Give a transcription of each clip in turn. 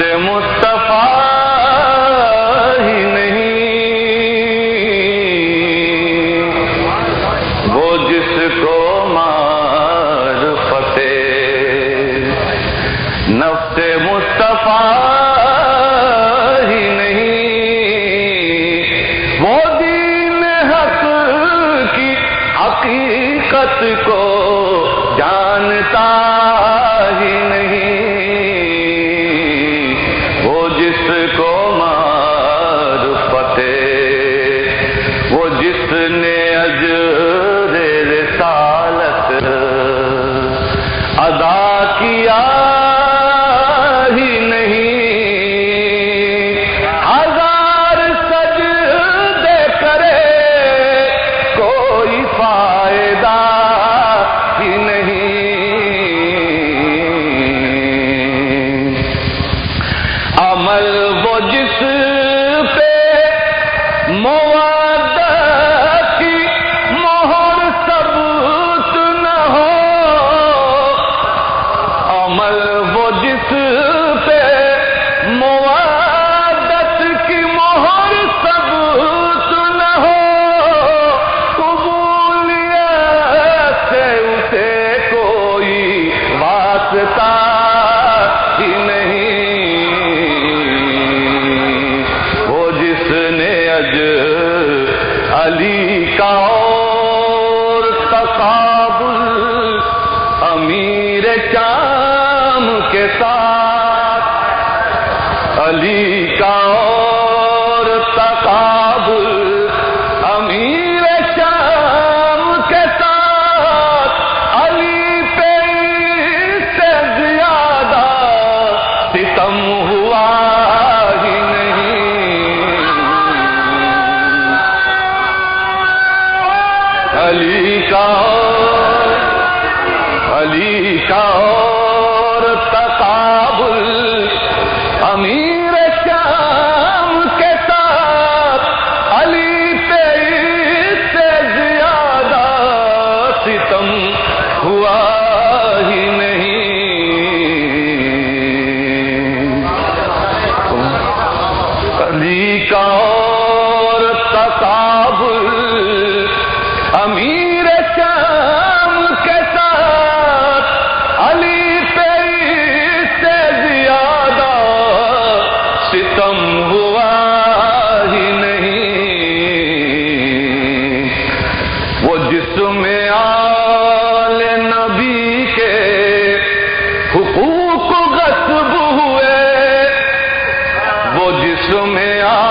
سے مصطفیٰ ہی نہیں۔ وہ جس کو مار فتح نفس مصطفیٰ کو جانتا ادا علی کا شاہ علی شاہ ختم ہوا ہی نہیں۔ وہ جس میں آل نبی کے حقوق غصب ہوئے، وہ جس میں آ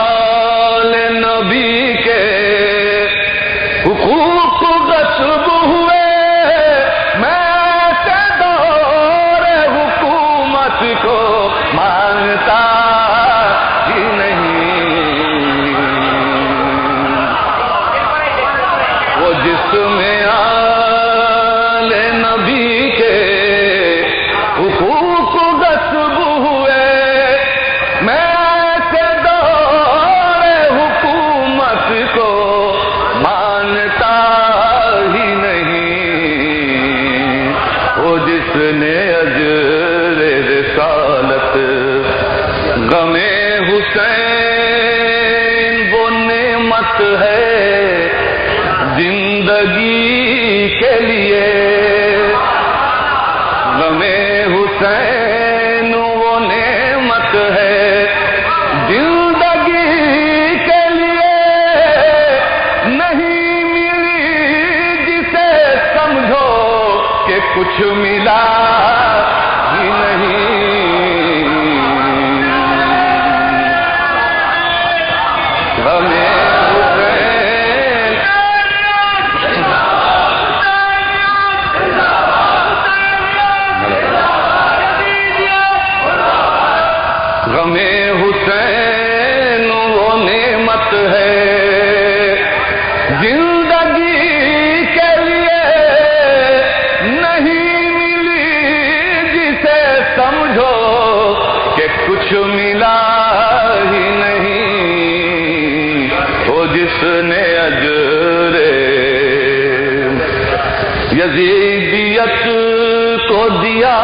زندگی کے لیے۔ غم حسین وہ نعمت ہے۔ زندگی کے لیے نہیں ملی جسے سمجھو کہ کچھ ملا۔ ملا ہی نہیں۔ وہ جس نے اجرے یزیدیت کو دیا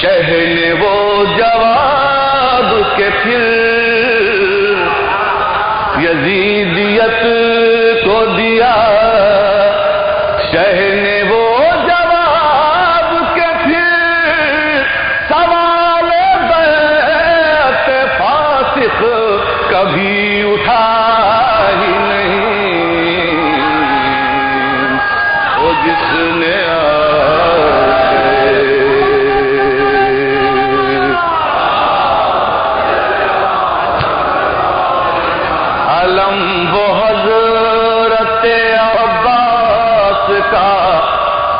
شہر نے وہ جواب کے پھر۔ یزیدیت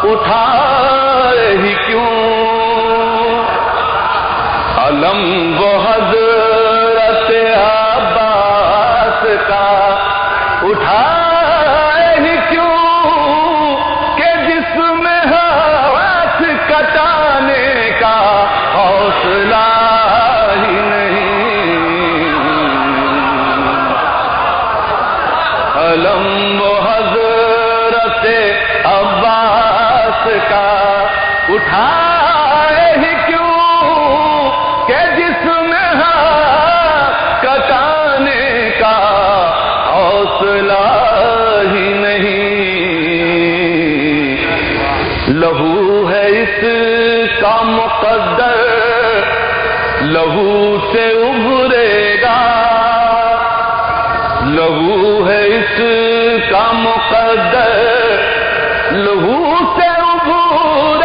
اٹھا ہی کیوں؟ علم وہ حضرت عباس کا اٹھا اٹھائے کا حوصلہ ہی نہیں؟ لہو ہے اس مقدر، لہو سے ابھرے گا۔ لہو ہے اس کا لہو سے ابھر